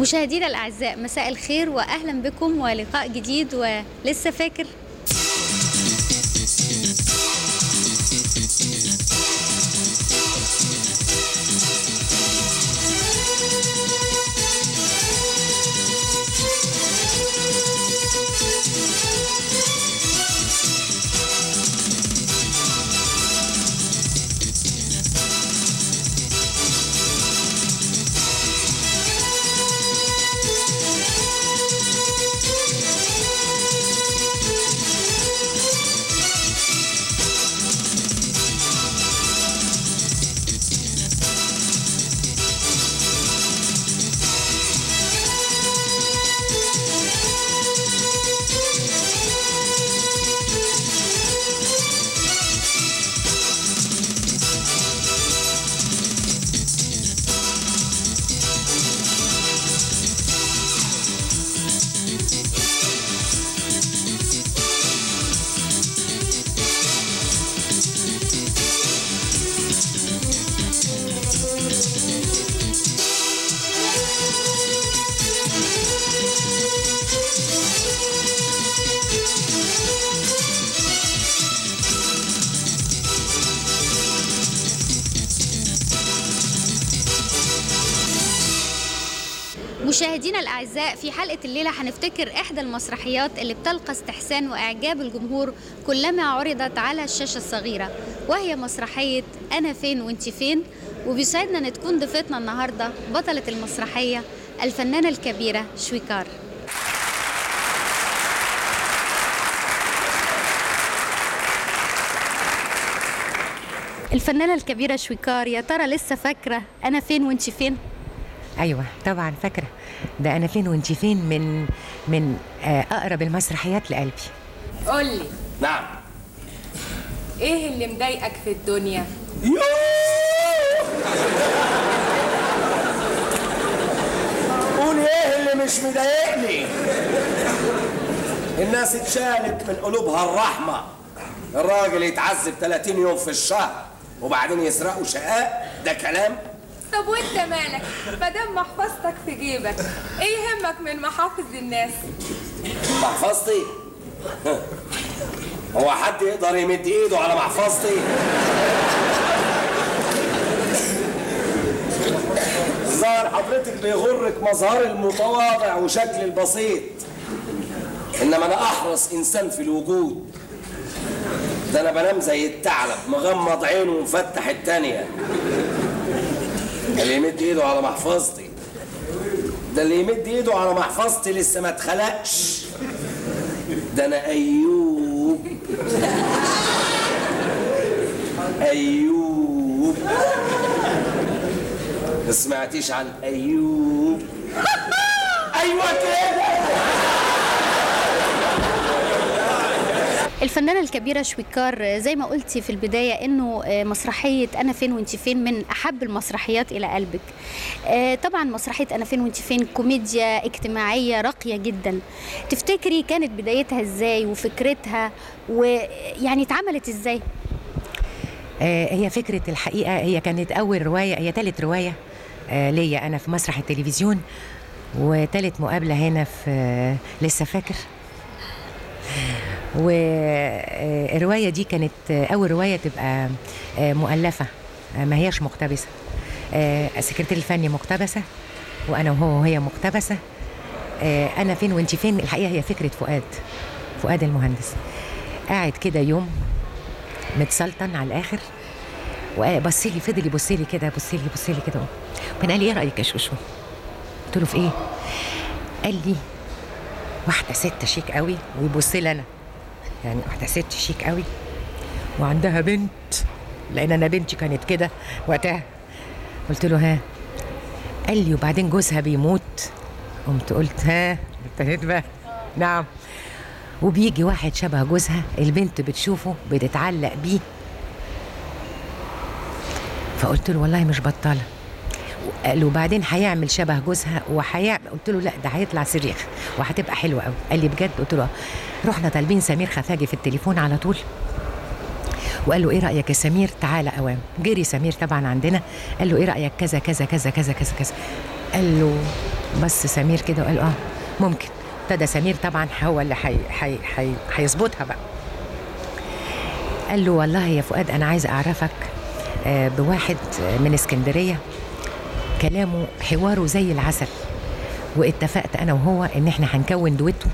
مشاهدينا الأعزاء مساء الخير وأهلا بكم ولقاء جديد ولسه فاكر مشاهدينا الأعزاء في حلقة الليلة هنفتكر إحدى المسرحيات اللي بتلقى استحسان وإعجاب الجمهور كلما عرضت على الشاشة الصغيرة وهي مسرحية أنا فين وإنت فين وبيسعدنا أن تكون ضيفتنا النهاردة بطلة المسرحية الفنانة الكبيرة شويكار الفنانة الكبيرة شويكار يا ترى لسه فاكرة أنا فين وإنت فين؟ أيوه طبعا فاكرة. ده أنا فين وأنت فين من من آه، أقرب المسرحيات لقلبي. قولي نعم. إيه اللي مضايقك في الدنيا؟ قول إيه اللي مش مضايقني؟ الناس اتشالت من قلوبها الرحمة. الراجل يتعذب 30 يوم في الشهر وبعدين يسرقوا شقاء؟ ده كلام طب وانت مالك؟ مادام محفظتك في جيبك إيه يهمك من محافظ الناس؟ محفظتي؟ هو حد يقدر يمد ايده على محفظتي؟ ظاهر حضرتك بيغرك مظهر المتواضع وشكل البسيط. انما أنا احرص انسان في الوجود. ده أنا بنام زي الثعلب مغمض عينه ومفتح التانية. اللي يمد ايده على محفظتي. ده اللي يمد ايده على محفظتي لسه ما اتخلقش. ده أنا ايوب. ايوب. ما سمعتيش عن ايوب؟ أيوه كده. الفنانة الكبيرة شويكار زي ما قلتي في البداية إنه مسرحية أنا فين وانت فين من أحب المسرحيات إلى قلبك. آه، طبعا مسرحية أنا فين وانت فين كوميديا اجتماعية راقية جدا. تفتكري كانت بدايتها إزاي وفكرتها؟ ويعني اتعملت إزاي؟ آه، هي فكرة الحقيقة هي كانت أول رواية هي ثالث رواية آه، ليا أنا في مسرح التلفزيون وثالث مقابلة هنا في آه، لسه فاكر. والرواية دي كانت أول رواية تبقى آه، مؤلفة آه، ما هياش مقتبسة. آه، السكرتير الفني مقتبسة وأنا وهو وهي مقتبسة. أنا فين وانت فين؟ الحقيقة هي فكرة فؤاد فؤاد المهندس. قاعد كده يوم متسلطن على الآخر وبص لي فضل يبص لي كده بص لي بص لي كده. وبعدين قال لي إيه رأيك يا شوشو؟ قلت له في إيه؟ قال لي واحدة ست شيك قوي ويبص لي أنا. يعني واحدة ست شيك قوي. وعندها بنت لأن أنا بنتي كانت كده وقتها. قلت له ها قال لي وبعدين جوزها بيموت. قمت قلت ها ابتديت بقى. نعم. وبيجي واحد شبه جوزها البنت بتشوفه بتتعلق بيه. فقلت له والله مش بطاله قال له وبعدين هيعمل شبه جوزها وهيعمل قلت له لا ده هيطلع صريخ وهتبقى حلوة قوي قال لي بجد؟ قلت له. رحنا طالبين سمير خفاجي في التليفون على طول. وقال له إيه رأيك يا سمير؟ تعالى أوام. جري سمير طبعا عندنا. قال له إيه رأيك؟ كذا كذا كذا كذا كذا كذا. قال له بص سمير كده وقال آه ممكن. ابتدى سمير طبعا هو اللي هيظبطها بقى. قال له والله يا فؤاد أنا عايز أعرفك آه، بواحد من اسكندرية كلامه حواره زي العسل. واتفقت أنا وهو إن إحنا هنكون دويتو.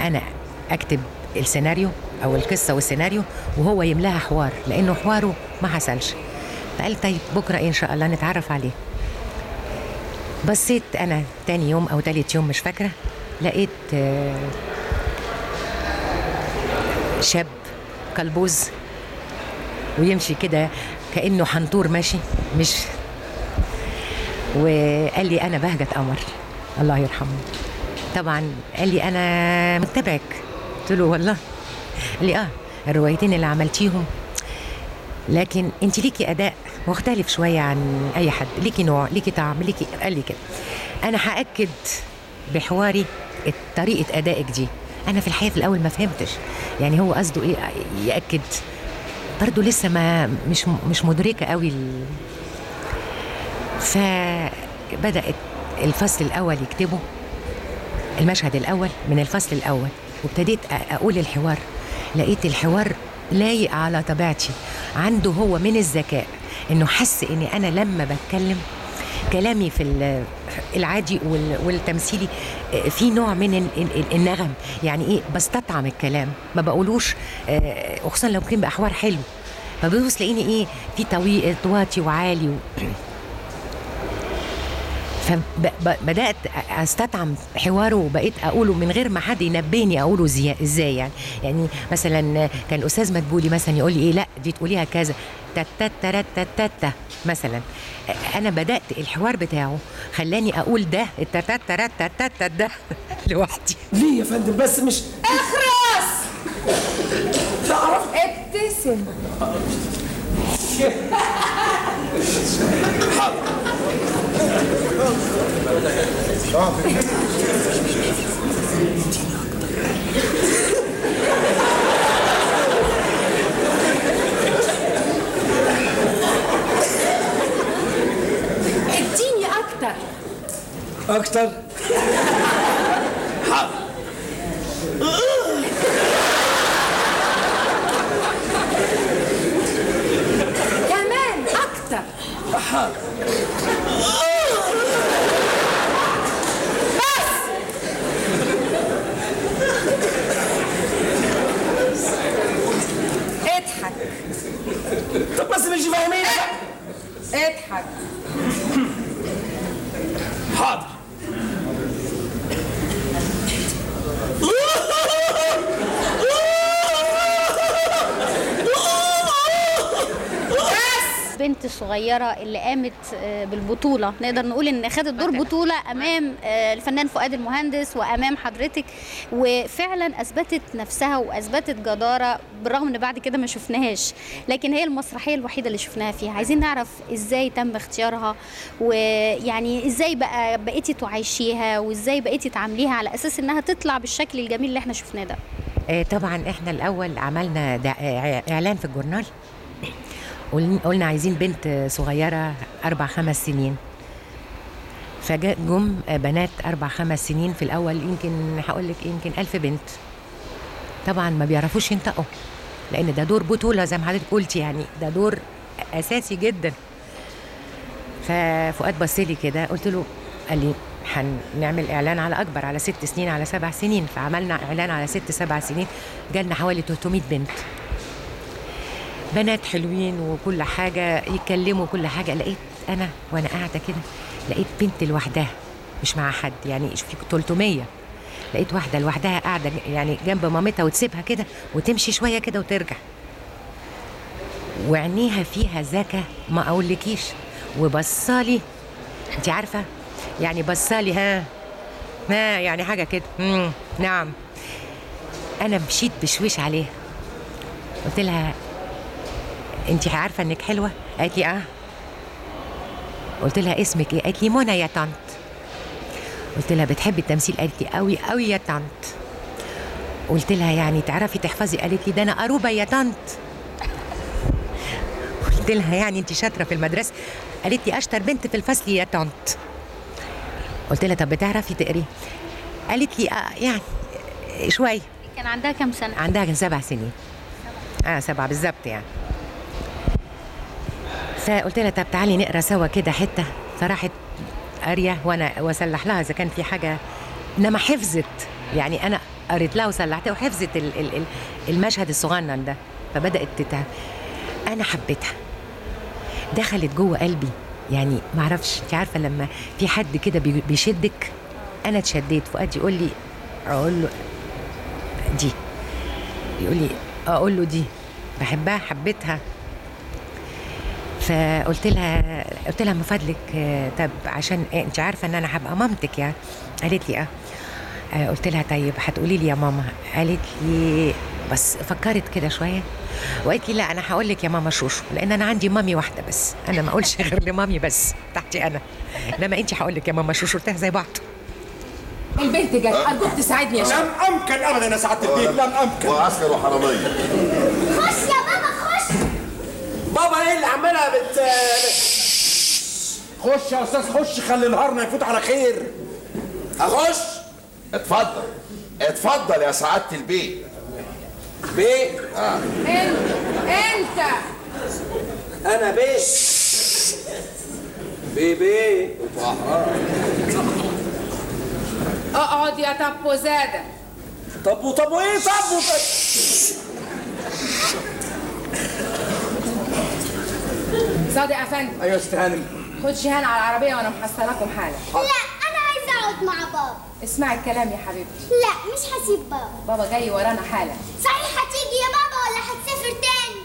أنا أكتب السيناريو أو القصة والسيناريو وهو يملاها حوار لأنه حواره ما حصلش. فقال طيب بكرة إيه إن شاء الله نتعرف عليه. بصيت أنا تاني يوم أو تالت يوم مش فاكرة لقيت آه، شاب كلبوز ويمشي كده كأنه حنطور ماشي مش وقال لي أنا بهجة قمر. الله يرحمه. طبعا قال لي أنا متابعك قلت له والله. قال لي آه الروايتين اللي عملتيهم. لكن أنت ليكي أداء مختلف شوية عن أي حد. ليكي نوع ليكي طعم ليكي قال لي كده. أنا هاكد بحواري طريقة أدائك دي. أنا في الحقيقة في الأول ما فهمتش. يعني هو قصده إيه؟ يأكد. برضه لسه ما مش مش مدركة قوي ال... فبدأت الفصل الأول يكتبه المشهد الأول من الفصل الأول. وابتديت أ- أقول الحوار. لقيت الحوار لايق على طبيعتي. عنده هو من الذكاء. إنه حس إني أنا لما بتكلم كلامي في ال- العادي وال- والتمثيلي آه، في نوع من ال- ال- النغم. يعني إيه؟ بستطعم الكلام. ما بقولوش آه، وخصوصا لو كان بأحوار حلو فببص تلاقيني إيه؟ في طواتي وعالي و... فبدات استطعم حواره وبقيت اقوله من غير ما حد ينبهني اقوله إزاي يعني يعني مثلا كان الاستاذ مدبولي مثلا يقول لي إيه لا دي تقوليها كذا تتترتتتا مثلا أنا بدات الحوار بتاعه خلاني أقول ده التتترتتتا ده لوحدي ليه يا فندم بس مش اخرس ابتسم اديني أكتر أكتر كمان أكتر بس اضحك طب بس مش فاهمين. اضحك حاضر البنت الصغيرة اللي قامت آه، بالبطولة. نقدر نقول إن خدت دور بطولة أمام آه، الفنان فؤاد المهندس وأمام حضرتك وفعلا أثبتت نفسها وأثبتت جدارة بالرغم إن بعد كده ما شفناهاش. لكن هي المسرحية الوحيدة اللي شفناها فيها. عايزين نعرف إزاي تم اختيارها ويعني إزاي بقى بقيتي تعيشيها وإزاي بقيتي تعامليها على أساس إنها تطلع بالشكل الجميل اللي إحنا شفناه ده. آه، طبعا إحنا الأول عملنا إعلان في الجورنال. قلنا عايزين بنت صغيرة أربع خمس سنين. فجم بنات أربع خمس سنين في الأول يمكن هقول لك يمكن ألف بنت. طبعا ما بيعرفوش ينطقوا لأن ده دور بطولة زي ما حضرتك قلتي يعني ده دور أساسي جدا. ففؤاد بص لي كده قلت له قال لي هنعمل إعلان على أكبر على ست سنين على سبع سنين. فعملنا إعلان على ست سبع سنين جالنا حوالي 300 بنت. بنات حلوين وكل حاجة يتكلموا كل حاجة. لقيت أنا وأنا قاعدة كده لقيت بنت لوحدها مش مع حد يعني في 300 لقيت واحدة لوحدها قاعدة يعني جنب مامتها وتسيبها كده وتمشي شوية كده وترجع. وعينيها فيها ذكاء ما أقولكيش. وبصالي انت عارفة؟ يعني بصالي ها ها يعني حاجة كده. مم. نعم. أنا مشيت بشويش عليها. قلت لها انت عارفة انك حلوة؟ قالت لي آه. قلت لها اسمك إيه؟ قالت لي منى يا طنط. قلت لها بتحبي التمثيل؟ قالت لي قوي قوي يا طنط. قلت لها يعني تعرفي تحفظي؟ قالت لي ده أنا قروبة يا طنط. قلت لها يعني انت شاطرة في المدرسة. قالت لي أشطر بنت في الفصل يا طنط. قلت لها طب بتعرفي تقري؟ قالت لي آه يعني شوية كان عندها كام سنة؟ عندها كان سبع سنين. آه سبعة بالظبط يعني. فقلت لها طب تعالي نقرا سوا كده حتة فراحت قاريه وأنا واسلح لها اذا كان في حاجة انما حفظت يعني أنا قريت لها وسلحتها وحفظت ال- ال- ال- المشهد الصغنن ده فبدات تتع أنا حبيتها دخلت جوه قلبي يعني ما أعرفش انت عارفه لما في حد كده بي- بيشدك أنا اتشديت فؤاد يقول لي أقول له دي يقول لي أقول له دي بحبها حبيتها فقلت لها قلت لها من فضلك آه، طب عشان إيه؟ انت عارفة ان أنا هبقى مامتك يعني. قالت لي آه. آه، قلت لها طيب هتقولي لي يا ماما. قالت لي بس فكرت كده شوية. وقالت لي لا أنا هقول لك يا ماما شوشو لأن أنا عندي مامي واحدة بس. أنا ما اقولش غير لمامي بس بتاعتي أنا. انما انت هقول لك يا ماما شوشو قلت لها زي بعض. البنت جت ارجوك تساعدني يا شباب لم أمكن ابدا يا سعاده البيت لم أمكن. وعسكر وحراميه خش يا بابا خش بابا إيه اللي عمالها بت خش يا أستاذ خش خلي نهارنا يفوت على خير. أخش؟ اتفضل. اتفضل يا سعادة البيت. بيه أنت أنت. أنا بيه بيه بيه أقعد يا تبو زاده طب وطب وإيه طب؟ صادق أفندم. أيوه يا أستاذ هانم. خد شهان على العربية وأنا محصلكم حالا. لا أنا عايزة أقعد مع بابا. اسمعي الكلام يا حبيبتي. لا مش هسيب بابا. بابا جاي ورانا حالا. صحيح هتيجي يا بابا ولا هتسافر تاني؟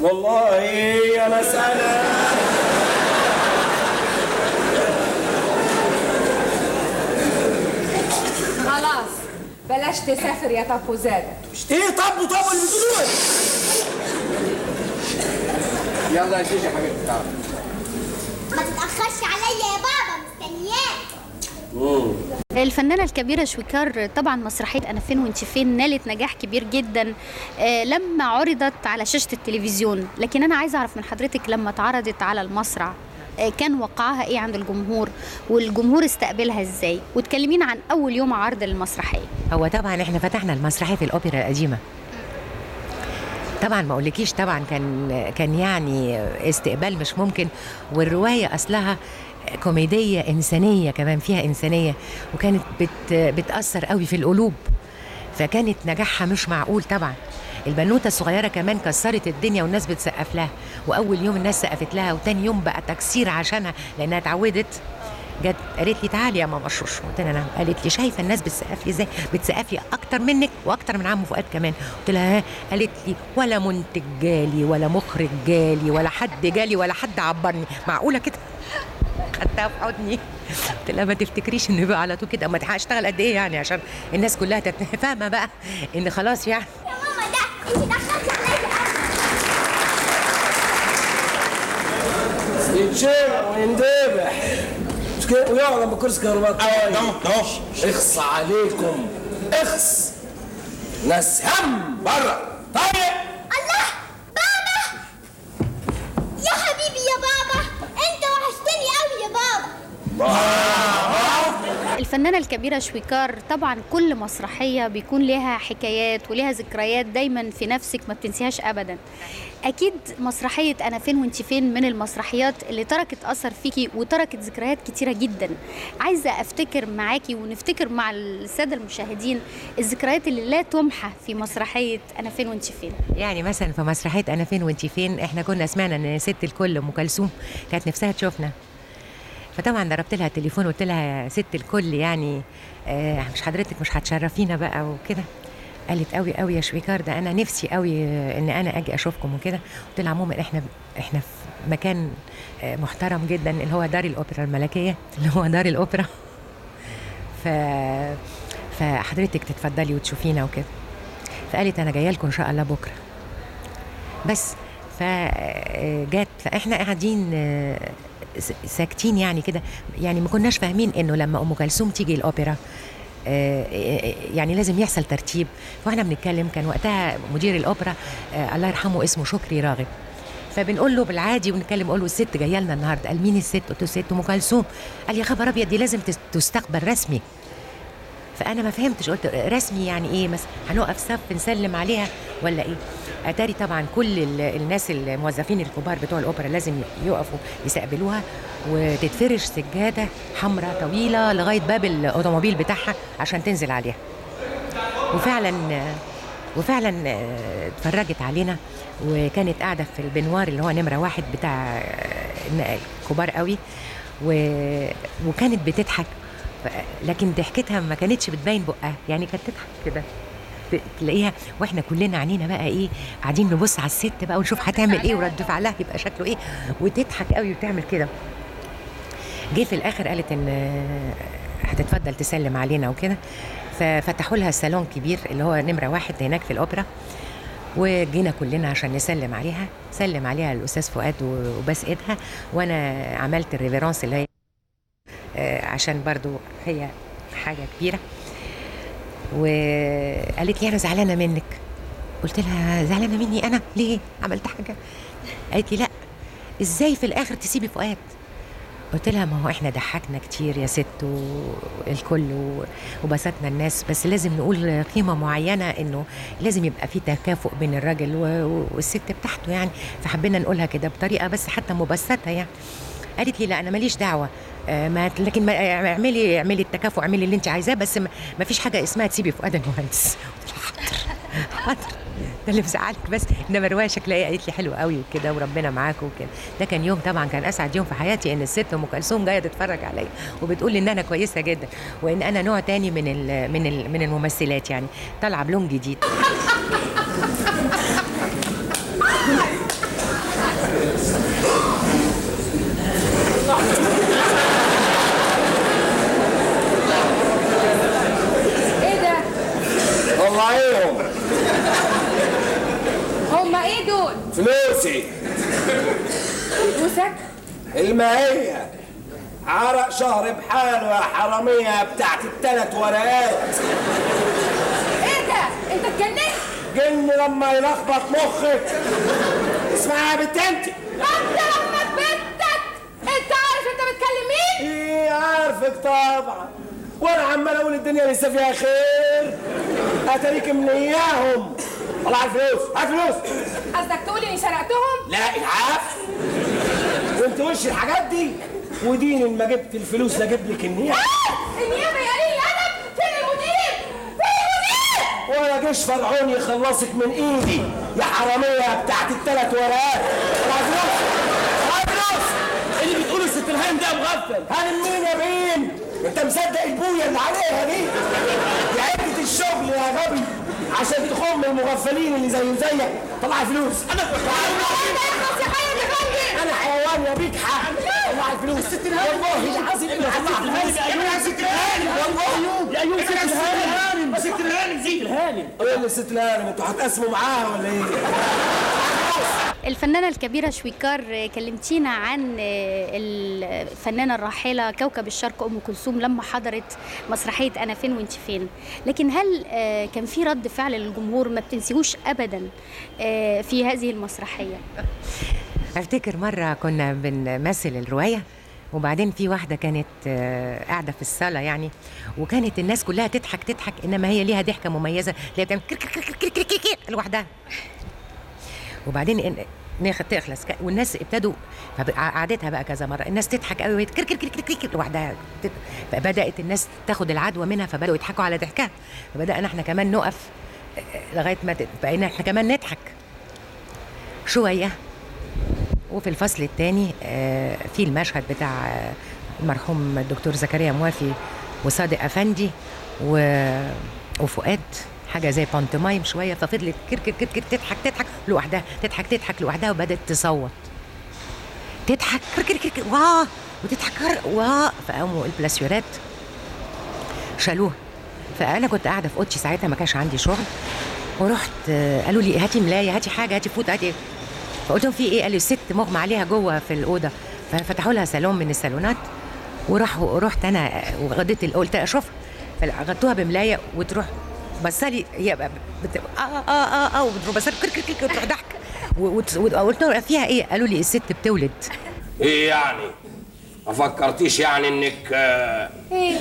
والله يا مسألة. خلاص بلاش تسافر يا تبو زاده إيه طب وطب اللي بتقولوه يلا يا يا حبيبتي تعالى ما تتأخرش عليا يا بابا مستنياك. الفنانة الكبيرة شويكار طبعا مسرحية أنا فين وأنت فين نالت نجاح كبير جدا آه، لما عرضت على شاشة التلفزيون. لكن أنا عايزة أعرف من حضرتك لما اتعرضت على المسرح آه، كان وقعها إيه عند الجمهور؟ والجمهور استقبلها إزاي؟ وتكلمينا عن أول يوم عرض المسرحية. هو طبعا إحنا فتحنا المسرحية في الأوبرا القديمة. طبعا ما أقولكيش طبعا كان كان يعني استقبال مش ممكن والرواية أصلها كوميدية إنسانية كمان فيها إنسانية وكانت بت بتأثر قوي في القلوب فكانت نجاحها مش معقول طبعا. البنوتة الصغيرة كمان كسرت الدنيا والناس بتسقف لها وأول يوم الناس سقفت لها وتاني يوم بقى تكسير عشانها لأنها اتعودت. جت قالت لي تعالي يا ماما شوش. قلت لها نعم. قالت لي شايفة الناس بتسقف لي إزاي؟ بتسقف لي أكتر منك وأكتر من عمو فؤاد كمان. قلت لها ها؟ قالت لي ولا منتج جالي ولا مخرج جالي ولا حد جالي ولا حد عبرني. معقولة كده؟ خدتها في حضني. قلت لها ما تفتكريش إن بقى على طول كده. أما هشتغل قد إيه يعني؟ عشان الناس كلها فاهمة بقى إن خلاص يعني يا ماما ده انت دخلتي عليا. يتشرب ويندبح. كده ويقعد جنب كرسي كهرباء اخص عليكم اخص. ناس هم بره طيب. الله بابا. يا حبيبي يا بابا. انت وحشتني قوي يا بابا. الفنانة الكبيرة شويكار طبعا كل مسرحية بيكون لها حكايات ولها ذكريات دايما في نفسك ما بتنسيهاش أبدا. أكيد مسرحية أنا فين وانت فين من المسرحيات اللي تركت أثر فيكي وتركت ذكريات كتيرة جدا. عايزة أفتكر معاكي ونفتكر مع السادة المشاهدين الذكريات اللي لا تمحى في مسرحية أنا فين وانت فين. يعني مثلا في مسرحية أنا فين وانت فين إحنا كنا سمعنا إن ست الكل أم كلثوم كانت نفسها تشوفنا. فطبعا ضربت لها التليفون وقلت لها ست الكل يعني آه مش حضرتك مش هتشرفينا بقى وكده. قالت قوي قوي يا شويكار ده أنا نفسي قوي آه، إن أنا أجي أشوفكم وكده. قلت لها عموما إحنا إحنا في مكان آه، محترم جدا اللي هو دار الأوبرا الملكية اللي هو دار الأوبرا. ف فحضرتك تتفضلي وتشوفينا وكده. فقالت أنا جاية لكم إن شاء الله بكرة. بس فجات فإحنا قاعدين آه، ساكتين يعني كده. يعني ما كناش فاهمين إنه لما أم كلثوم تيجي الأوبرا آه، آه، يعني لازم يحصل ترتيب. فاحنا بنتكلم كان وقتها مدير الأوبرا آه، الله يرحمه اسمه شكري راغب. فبنقول له بالعادي ونتكلم نقول له الست جاية لنا النهارده قال مين الست؟ قلت له ست أم كلثوم. قال يا خبر أبيض دي لازم تس- تستقبل رسمي. فأنا ما فهمتش قلت رسمي يعني إيه؟ مثلا هنقف صف نسلم عليها ولا إيه؟ أتاري طبعا كل ال- الناس الموظفين الكبار بتوع الأوبرا لازم يقفوا يستقبلوها وتتفرش سجادة حمراء طويلة لغاية باب الأوتوموبيل بتاعها عشان تنزل عليها. وفعلا وفعلا آه، اتفرجت علينا وكانت قاعدة في البنوار اللي هو نمرة واحد بتاع آه، كبار قوي و... وكانت بتضحك لكن ضحكتها ما كانتش بتبين بقها. يعني كانت تضحك كده. تلاقيها وإحنا كلنا عينينا بقى إيه قاعدين نبص على الست بقى ونشوف هتعمل إيه ورد فعلها يبقى شكله إيه وتضحك قوي وتعمل كده. جه في الآخر قالت إن آه، هتتفضل تسلم علينا وكده. ففتحوا لها صالون كبير اللي هو نمرة واحد هناك في الأوبرا. وجينا كلنا عشان نسلم عليها. سلم عليها الأستاذ فؤاد وباس إيدها. وأنا عملت الريفيرانس اللي هي عشان برضو هي حاجة كبيرة. وقالت لي أنا زعلانة منك. قلت لها زعلانة مني أنا؟ ليه؟ عملت حاجة؟ قالت لي لا. إزاي في الآخر تسيبي فؤاد؟ قلت لها ما هو إحنا ضحكنا كتير يا ست والكل وبسطنا الناس بس لازم نقول قيمة معينة إنه لازم يبقى في تكافؤ بين الراجل والست بتاعته يعني. فحبينا نقولها كده بطريقة بس حتى مبسطة يعني. قالت لي لا أنا ماليش دعوة. آه، ما لكن ما اعملي اعملي التكافؤ اعملي اللي انت عايزاه بس ما فيش حاجة اسمها تسيبي فؤاد المهندس. حاضر حاضر. ده اللي مزعلك بس. انما روايه شكلها قالت لي حلو قوي وكده وربنا معاك وكده. ده كان يوم طبعا كان أسعد يوم في حياتي إن الست أم كلثوم جاية تتفرج عليا وبتقول لي إن أنا كويسة جدا وإن أنا نوع تاني من ال من ال من الممثلات يعني. طالعه بلون جديد إيه ده طلعيهم هما إيه دول؟ فلوسي. فلوسك؟ الماهية عرق شهر بحاله يا حرامية بتاعت التلات ورقات. إيه ده؟ انت اتجننت؟ جن لما يلخبط مخك. اسمعي يا بنت انت انت لما بنتك؟ انت عارف انت بتكلم مين؟ إيه عارفك طبعا. وأنا عمال أقول الدنيا لسه فيها خير. اتاريك من إياهم. طلع الفلوس هات فلوس قصدك تقول إني سرقتهم؟ لا العفو وأنت وش الحاجات دي؟ ودين إن ما جبت الفلوس لا أجيب لك النيابه النيابة يا قليل الأدب. فين المدير؟ فين المدير؟ ولا جيش فرعون يخلصك من إيدي. يا حرامية بتاعت الثلاث ورقات. طلع فلوس طلع فلوس اللي بتقوله ست الهان ده مغفل هان مين يا بين انت مصدق البوية اللي عليها دي؟ يا عدة الشغل يا غبي عشان تخم المغفلين اللي زي زيك. طلع فلوس. أنا أنا حيوان يا بيك حق طلع ست الهانم والله العظيم اللي طلع يا ست الهانم والله يا أيوه ست الهانم ست الهانم زي الهانم إيه اللي ست الهانم أنتوا هتقسموا معاها ولا إيه؟ الفنانة الكبيرة شويكار كلمتينا عن الفنانة الراحلة كوكب الشرق أم كلثوم لما حضرت مسرحية أنا فين وأنت فين لكن هل آه، كان في رد فعل للجمهور ما بتنسيهوش أبدا آه، في هذه المسرحية افتكر مره كنا بنمثل الروايه وبعدين في واحدة كانت آه، قاعدة في الصاله يعني وكانت الناس كلها تضحك تضحك انما هي ليها ضحكه مميزه اللي هي بتعمل لوحدها وبعدين ناخد تخلص. والناس ابتدوا قعدتها بقى كذا مرة. الناس تضحك قوي وهي كر كر كر كر لوحدها فبدأت الناس تاخد العدوى منها فبدأوا يضحكوا على ضحكها. فبدأنا إحنا كمان نقف آه، لغاية ما بقينا إحنا كمان نضحك. شوية. وفي الفصل الثاني في المشهد بتاع آه، المرحوم الدكتور زكريا موافي وصادق أفندي و- وفؤاد. حاجة زي بانتومايم شوية ففضلت كر كر كر كر تضحك تضحك لوحدها تضحك تضحك لوحدها وبدأت تصوت. تضحك كر كر كر كر واه وتضحك واه فقاموا البلاسيورات شالوها. فأنا كنت قاعدة في أوضتي ساعتها ما كانش عندي شغل. ورحت قالوا لي هاتي ملاية هاتي حاجة هاتي فوط هاتي. فقلت لهم في إيه؟ قالوا الست مغمى عليها جوه في الأوضة. ففتحوا لها صالون من الصالونات وراحوا رحت أنا وغديت قلت أشوفها. فغطوها بملاية وتروح بصلي هي ب- بت... آه آه آه آه وبتروح بصلي كر كر كر وتروح ضحك. وقلت له فيها إيه؟ قالوا لي الست بتولد. إيه يعني؟ ما فكرتيش يعني إنك آه، إيه؟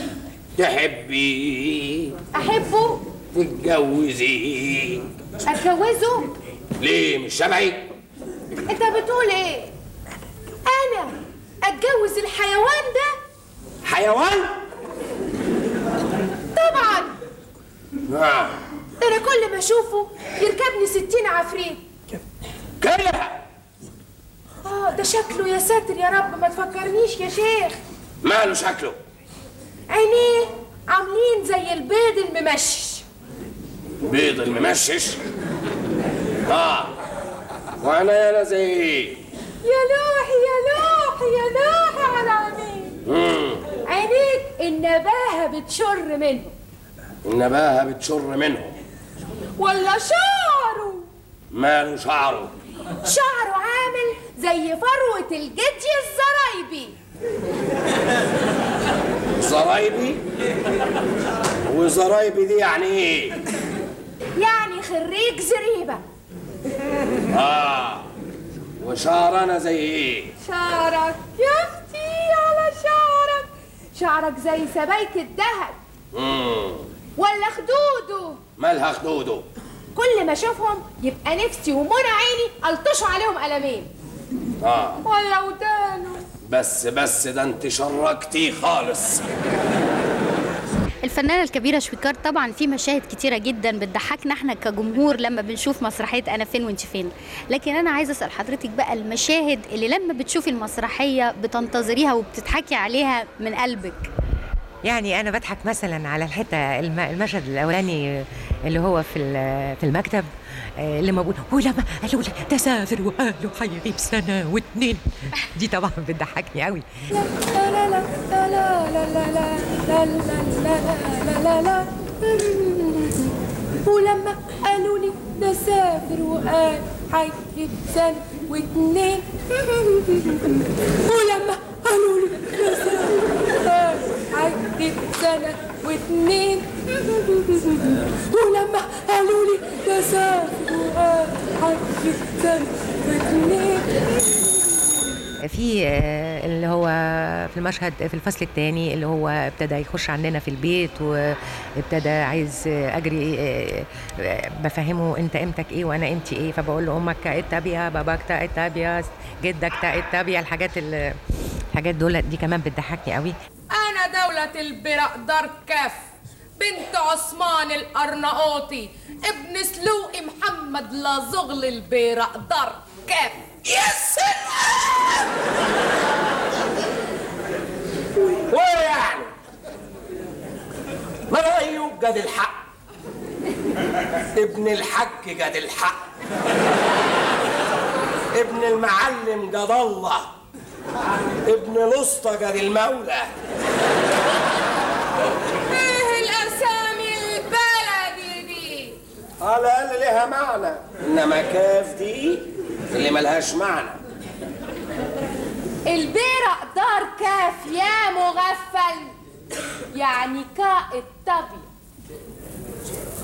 تحبي أحبه؟ تتجوزي. أتجوزه؟ ليه؟ مش شبهي أنت بتقول إيه؟ أنا أتجوز الحيوان ده؟ حيوان؟ طبعا. ده أنا كل ما أشوفه يركبني ستين عفريت. كده آه ده شكله يا ساتر يا رب ما تفكرنيش يا شيخ. ماله شكله؟ عينيه عاملين زي البيض الممشش. بيض الممشش؟ آه. وأنا أنا زي إيه يا لوحي يا لوحي يا لوحي على عينيه مم. عينيك النباهة بتشر منه. النباهه بتشر منه ولا شعره ماله شعره شعره عامل زي فروة الجدي الزرايبي. زرايبي؟ وزرايبي دي يعني إيه؟ يعني خريج زريبة. آه. وشعر أنا زي إيه؟ شعرك يا أختي على شعرك. شعرك زي سبايك الذهب. ولا خدوده؟ مالها خدوده؟ كل ما اشوفهم يبقى نفسي ومنى عيني الطشوا عليهم قلمين. آه. ولا ودانه. بس بس ده انت شركتي خالص. الفنانة الكبيرة شويكار طبعا في مشاهد كتيرة جدا بتضحكنا إحنا كجمهور لما بنشوف مسرحية أنا فين وأنت فين. لكن أنا عايزة أسأل حضرتك بقى المشاهد اللي لما بتشوفي المسرحية بتنتظريها وبتضحكي عليها من قلبك. يعني أنا بضحك مثلا على الحتة المشهد الأولاني اللي هو في في المكتب آه، لما بقول ولما قالوا لي تسافر وقالوا هيغيب سنه واتنين. دي طبعا بتضحكني قوي ولما قالوا لي ده سافر وقال حيغيب سنه Whitney. Oulama, allons les eh, Glasses. Whitney. Oulama, allons les eh, Glasses. Whitney. في آه، اللي هو في المشهد في الفصل الثاني اللي هو ابتدى يخش عندنا في البيت وابتدى عايز أجري آه، آه، بفهمه أنت قيمتك إيه وأنا قيمتي إيه فبقول له أمك التابية باباك التابية جدك التابية الحاجات ال- الحاجات دول دي كمان بتضحكني قوي. أنا دولة البرقدار كاف بنت عثمان الأرناؤوطي ابن سلوقي محمد لازغل البرقدار كاف. يا سلام ويعني ما ايوب جاد الحق ابن الحج جاد الحق ابن المعلم جاد الله ابن الاسطى جاد المولى إيه الأسامي البلدي دي على الاقل ليها معنى انما كاف دي اللي ملهاش معنى. البرق دار كاف يا مغفل. يعني كائد طبي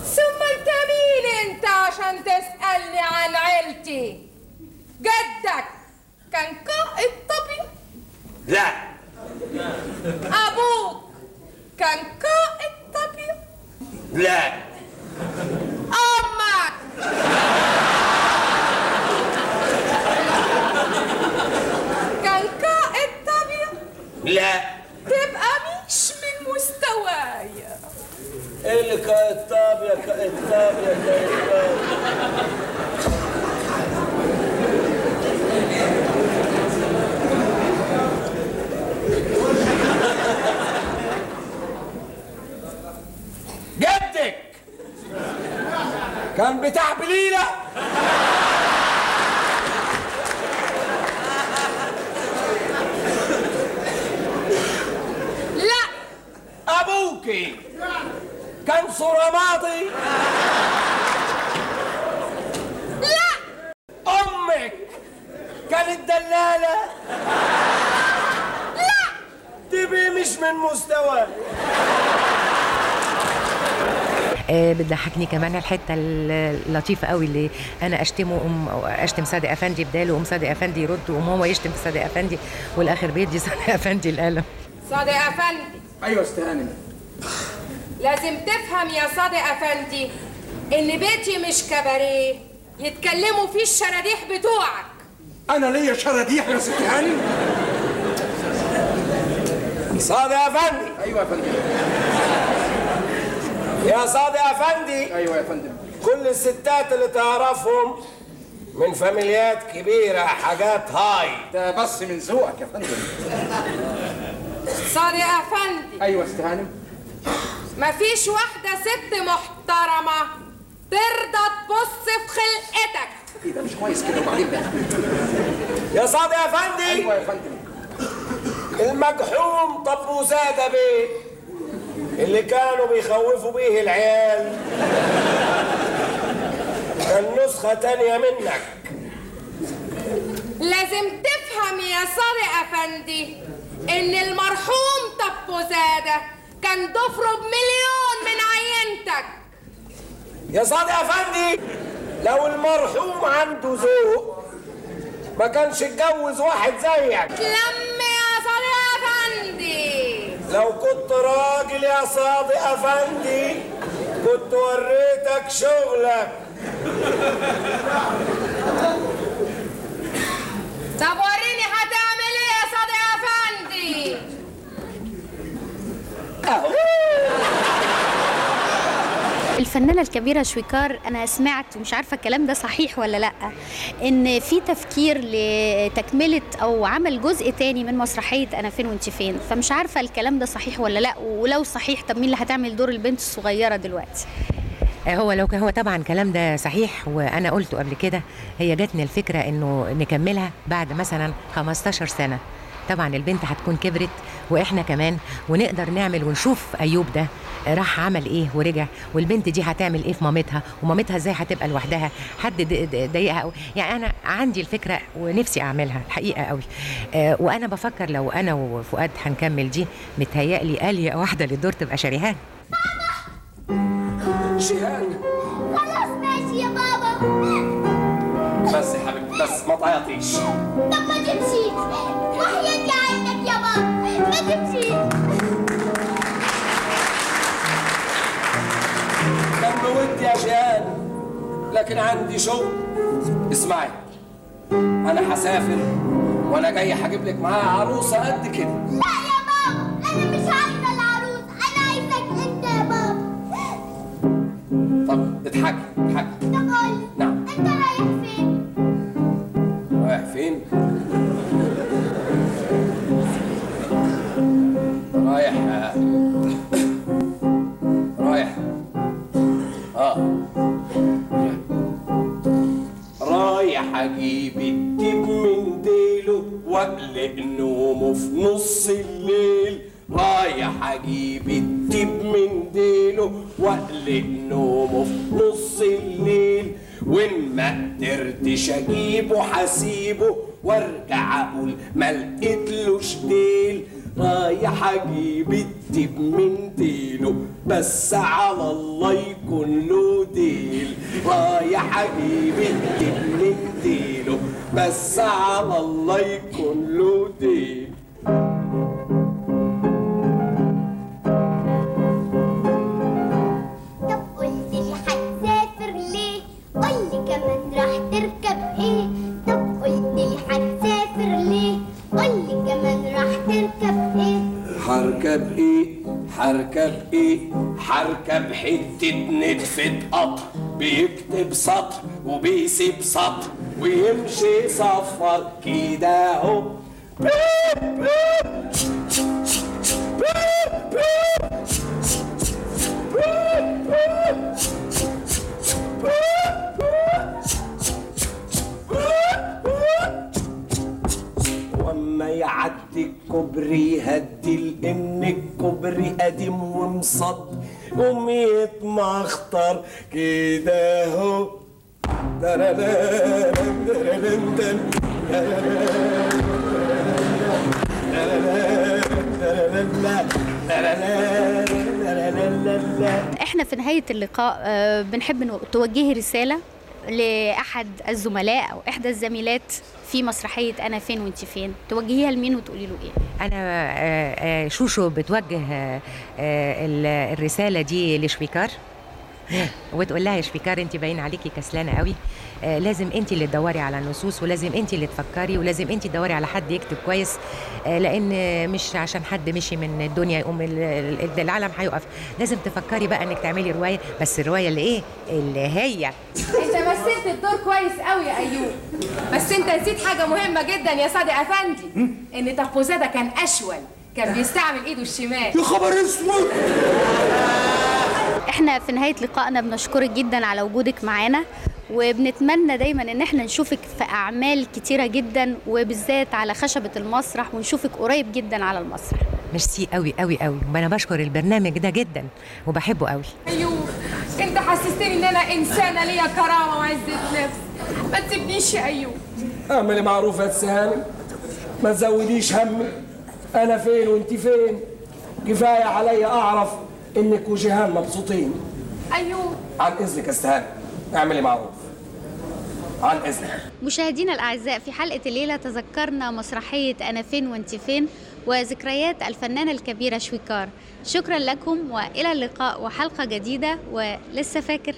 ثم انت مين انت عشان تسألني عن عيلتي؟ جدك كان قائد طبي لا. أبوك كان قائد طبي لا أمك كان قائد طبي لا. تبقى مش من مستوايا اللي كاتب يا كاتب يا جدك. كان بتاع بليلة لا ابوكي كان صراماطي لا! أمك كانت دلالة. لا! تبقي مش من مستوى. آه، بتضحكني كمان الحتة اللطيفة قوي اللي أنا أشتمه أم أو أشتم صادق أفندي بداله وام صادق أفندي يرد وأم هو يشتم في صادق أفندي والآخر بيدي صادق أفندي القلم. صادق أفندي. أيوه استهانم لازم تفهم يا صادق افندي ان بيتي مش كباريه. يتكلموا فيه الشراديح بتوعك. أنا ليا شراديح يا ست هانم صادق يا افندي. أيوه يا فندم. يا صادق يا افندي أيوه يا فندم. كل الستات اللي تعرفهم من فاميليات كبيرة حاجات هاي. ده بس من ذوقك يا فندم. صادق افندي. أيوه استهانم مفيش واحدة ست محترمة ترضى تبص في خلقتك. إيه ده مش كويس كده وبعدين بقى. يا صادق يا افندي أيوه يا فندم. المجحوم طب زاد بيه اللي كانوا بيخوفوا بيه العيال. كان نسخة تانية منك. لازم تفهم يا صادق افندي إن المرحوم طبو زادة كان ضفره بمليون من عينتك. يا صادق يا افندي لو المرحوم عنده ذوق ما كانش اتجوز واحد زيك. تلم يا صادق افندي لو كنت راجل يا صادق افندي كنت وريتك شغلك. طب وريني هتعمل إيه يا صادق افندي الفنانة الكبيرة شويكار أنا سمعت ومش عارفة الكلام ده صحيح ولا لأ إن في تفكير لتكملة أو عمل جزء تاني من مسرحية أنا فين وأنت فين. فمش عارفة الكلام ده صحيح ولا لأ ولو صحيح طب مين اللي هتعمل دور البنت الصغيرة دلوقتي؟ آه، هو لو هو طبعا الكلام ده صحيح وأنا قلته قبل كده هي جاتني الفكرة إنه نكملها بعد مثلا 15 سنة. طبعا البنت هتكون كبرت وإحنا كمان ونقدر نعمل ونشوف أيوب ده راح عمل إيه ورجع والبنت دي هتعمل إيه في مامتها ومامتها إزاي هتبقى لوحدها؟ حد ضايقها أو يعني أنا عندي الفكرة ونفسي أعملها الحقيقة قوي آه وأنا بفكر لو أنا وفؤاد هنكمل دي متهيألي اليه واحدة للدور تبقى شريهان. شيهان خلاص ماشي يا بابا. بس يا حبيبتي بس ما تعيطيش. طب ما تمشيش. كان يا جيهان لكن عندي شغل اسمعي. أنا هسافر وأنا جاي هجيب لك معايا عروسة قد كده. لا يا بابا أنا مش عايزه العروس أنا عايزك انت يا بابا. طب اضحكي اضحكي طب قولي نعم انت رايح فين؟ رايح فين؟ اجيبه حسيبه وارجع أقول ما لقيتلوش ديل رايح أجيب الديب من ديله بس على الله يكون له ديل. رايح أجيب الديب من ديله بس على الله يكون له ديل. بيكتب سطر وبيسيب سطر ويمشي صفر كده اهو يعدي الكوبري يهدي لأن الكوبري قديم ومصد قوم يتمخطر كده درلان إحنا في نهاية اللقاء آه، بنحب توجهي رسالة. لأحد الزملاء أو إحدى الزميلات في مسرحية أنا فين وأنت فين؟ توجهيها لمين وتقولي له إيه؟ أنا آه، آه، شوشو بتوجه آه، ال- الرسالة دي لشويكار وتقول لها يا شويكار انت باين عليكي كسلانة قوي. آه، لازم انت اللي تدوري على النصوص ولازم انت اللي تفكري ولازم انت تدوري على حد يكتب كويس. آه، لأن مش عشان حد مشي من الدنيا يقوم ال- ال- العالم هيقف. لازم تفكري بقى انك تعملي رواية. بس الرواية اللي إيه؟ اللي هي. انت مثلت الدور كويس قوي يا أيوب. بس انت نسيت حاجة مهمة جدا يا صادق أفندي. إن تحفظاده كان أشول. كان بيستعمل إيده الشمال. يا خبر اسود! إحنا في نهاية لقائنا بنشكرك جدا على وجودك معانا وبنتمنى دايما إن إحنا نشوفك في أعمال كتيرة جدا وبالذات على خشبة المسرح ونشوفك قريب جدا على المسرح. ميرسي قوي قوي قوي وأنا بشكر البرنامج ده جدا وبحبه قوي ايوب انت حسستني إن أنا إنسانة ليا كرامة وعزة نفس. ما تسيبنيش يا ايوب أعملي معروف يا تسهاني ما تزوديش همي أنا فين وانت فين؟ كفاية عليا أعرف إنك وجيهان مبسوطين. ايوب عن إذنك يا استهاني اعملي معروف. عن إذنك. مشاهدينا الأعزاء في حلقة الليلة تذكرنا مسرحية أنا فين وأنت فين وذكريات الفنانة الكبيرة شويكار. شكرا لكم وإلى اللقاء وحلقة جديدة ولسه فاكر.